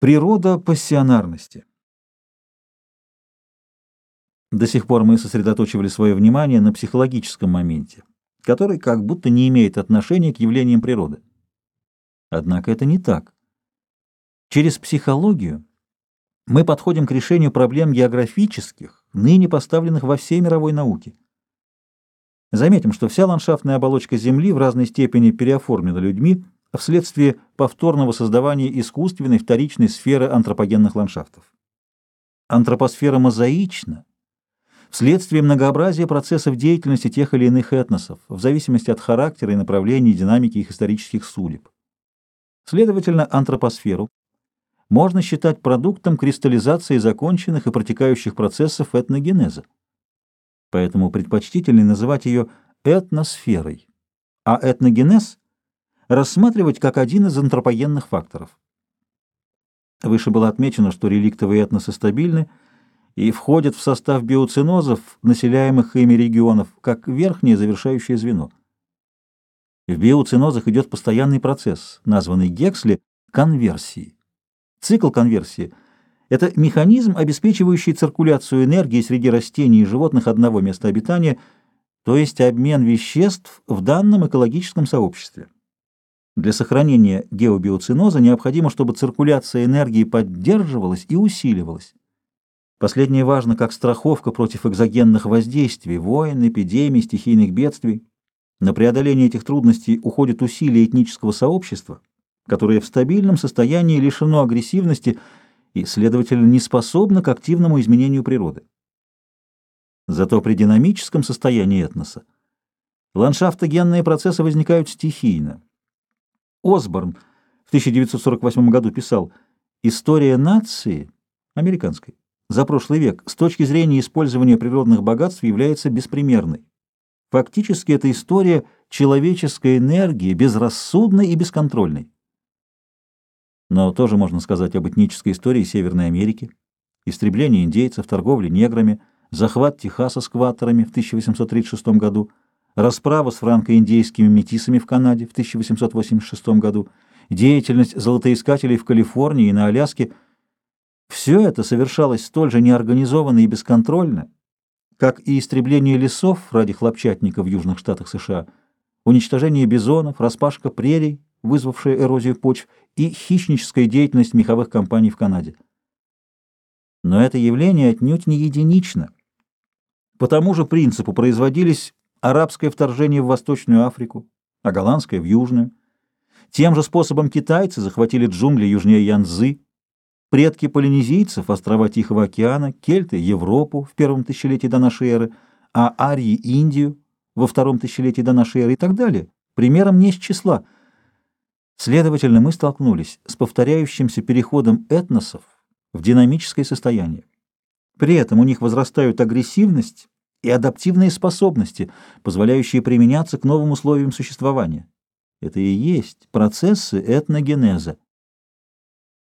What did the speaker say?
Природа пассионарности. До сих пор мы сосредоточивали свое внимание на психологическом моменте, который как будто не имеет отношения к явлениям природы. Однако это не так. Через психологию мы подходим к решению проблем географических, ныне поставленных во всей мировой науке. Заметим, что вся ландшафтная оболочка Земли в разной степени переоформлена людьми, вследствие повторного создавания искусственной вторичной сферы антропогенных ландшафтов. Антропосфера мозаична вследствие многообразия процессов деятельности тех или иных этносов, в зависимости от характера и направления динамики их исторических судеб. Следовательно, антропосферу можно считать продуктом кристаллизации законченных и протекающих процессов этногенеза. Поэтому предпочтительнее называть ее этносферой, а этногенез рассматривать как один из антропогенных факторов. Выше было отмечено, что реликтовые этносы стабильны и входят в состав биоцинозов, населяемых ими регионов, как верхнее завершающее звено. В биоцинозах идет постоянный процесс, названный Гексли конверсией. Цикл конверсии – это механизм, обеспечивающий циркуляцию энергии среди растений и животных одного места обитания, то есть обмен веществ в данном экологическом сообществе. Для сохранения геобиоциноза необходимо, чтобы циркуляция энергии поддерживалась и усиливалась. Последнее важно как страховка против экзогенных воздействий, войн, эпидемий, стихийных бедствий. На преодоление этих трудностей уходят усилия этнического сообщества, которое в стабильном состоянии лишено агрессивности и, следовательно, не способно к активному изменению природы. Зато при динамическом состоянии этноса ландшафтогенные процессы возникают стихийно, Осборн в 1948 году писал «История нации, американской, за прошлый век с точки зрения использования природных богатств является беспримерной. Фактически это история человеческой энергии, безрассудной и бесконтрольной. Но тоже можно сказать об этнической истории Северной Америки, истребление индейцев, торговли неграми, захват Техаса скваттерами в 1836 году – расправа с франко-индейскими метисами в Канаде в 1886 году, деятельность золотоискателей в Калифорнии и на Аляске – все это совершалось столь же неорганизованно и бесконтрольно, как и истребление лесов ради хлопчатника в южных штатах США, уничтожение бизонов, распашка прерий, вызвавшая эрозию почв, и хищническая деятельность меховых компаний в Канаде. Но это явление отнюдь не единично. По тому же принципу производились арабское вторжение в Восточную Африку, а голландское — в Южную. Тем же способом китайцы захватили джунгли южнее Янзы, предки полинезийцев — острова Тихого океана, кельты — Европу в первом тысячелетии до нашей эры, а арии — Индию во втором тысячелетии до нашей эры и так далее. Примером не с числа. Следовательно, мы столкнулись с повторяющимся переходом этносов в динамическое состояние. При этом у них возрастают агрессивность и адаптивные способности, позволяющие применяться к новым условиям существования. Это и есть процессы этногенеза.